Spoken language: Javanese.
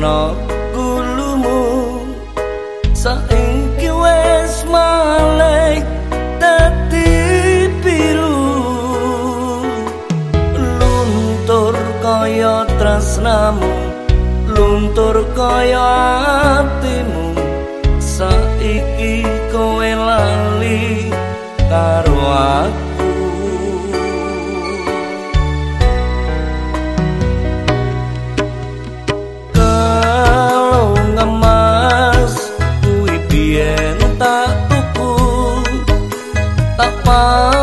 no gulumu saiki wes malek dadi biru luntur kaya tresnamu luntur kaya. हाँ